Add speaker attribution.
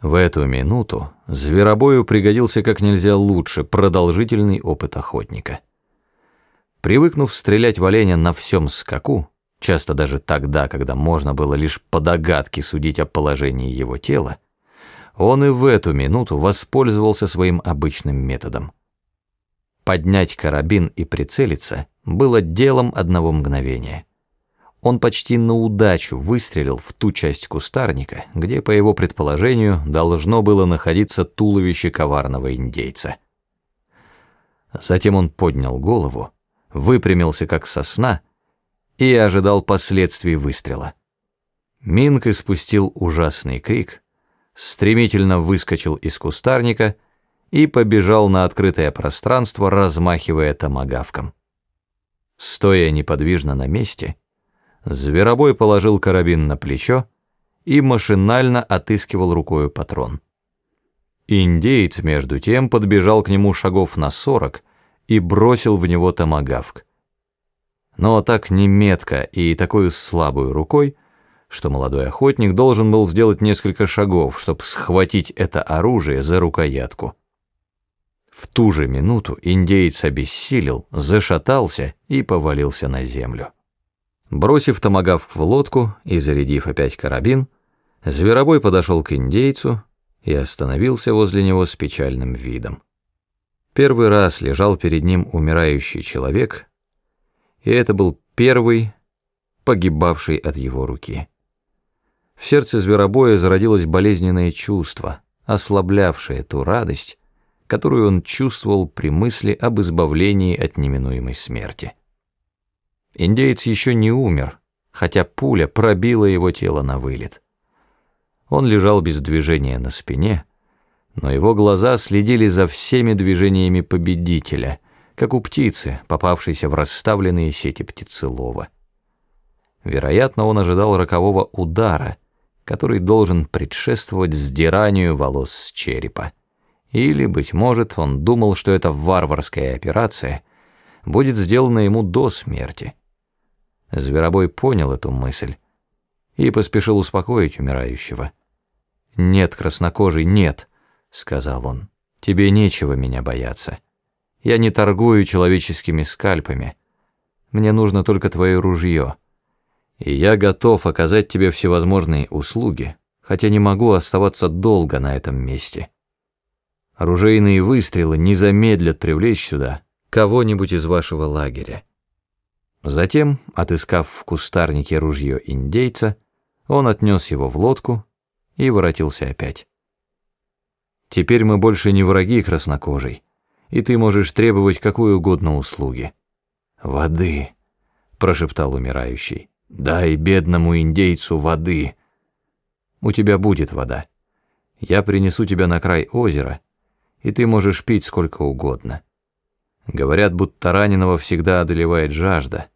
Speaker 1: В эту минуту зверобою пригодился как нельзя лучше продолжительный опыт охотника. Привыкнув стрелять в оленя на всем скаку, часто даже тогда, когда можно было лишь по догадке судить о положении его тела, он и в эту минуту воспользовался своим обычным методом. Поднять карабин и прицелиться было делом одного мгновения. Он почти на удачу выстрелил в ту часть кустарника, где, по его предположению, должно было находиться туловище коварного индейца. Затем он поднял голову, выпрямился как сосна и ожидал последствий выстрела. Минк испустил ужасный крик, стремительно выскочил из кустарника и побежал на открытое пространство, размахивая томагавком. Стоя неподвижно на месте, Зверобой положил карабин на плечо и машинально отыскивал рукою патрон. Индеец, между тем, подбежал к нему шагов на сорок и бросил в него томагавк. Но так неметко и такой слабой рукой, что молодой охотник должен был сделать несколько шагов, чтобы схватить это оружие за рукоятку. В ту же минуту индеец обессилел, зашатался и повалился на землю. Бросив томагавк в лодку и зарядив опять карабин, Зверобой подошел к индейцу и остановился возле него с печальным видом. Первый раз лежал перед ним умирающий человек, и это был первый, погибавший от его руки. В сердце Зверобоя зародилось болезненное чувство, ослаблявшее ту радость, которую он чувствовал при мысли об избавлении от неминуемой смерти. Индеец еще не умер, хотя пуля пробила его тело на вылет. Он лежал без движения на спине, но его глаза следили за всеми движениями победителя, как у птицы, попавшейся в расставленные сети птицелова. Вероятно, он ожидал рокового удара, который должен предшествовать сдиранию волос с черепа. Или, быть может, он думал, что эта варварская операция будет сделана ему до смерти. Зверобой понял эту мысль и поспешил успокоить умирающего. «Нет, краснокожий, нет», — сказал он, — «тебе нечего меня бояться. Я не торгую человеческими скальпами. Мне нужно только твое ружье. И я готов оказать тебе всевозможные услуги, хотя не могу оставаться долго на этом месте. Оружейные выстрелы не замедлят привлечь сюда кого-нибудь из вашего лагеря. Затем, отыскав в кустарнике ружье индейца, он отнес его в лодку и воротился опять. «Теперь мы больше не враги краснокожий, и ты можешь требовать какой угодно услуги». «Воды», — прошептал умирающий, — «дай бедному индейцу воды». «У тебя будет вода. Я принесу тебя на край озера, и ты можешь пить сколько угодно». Говорят, будто раненого всегда одолевает жажда —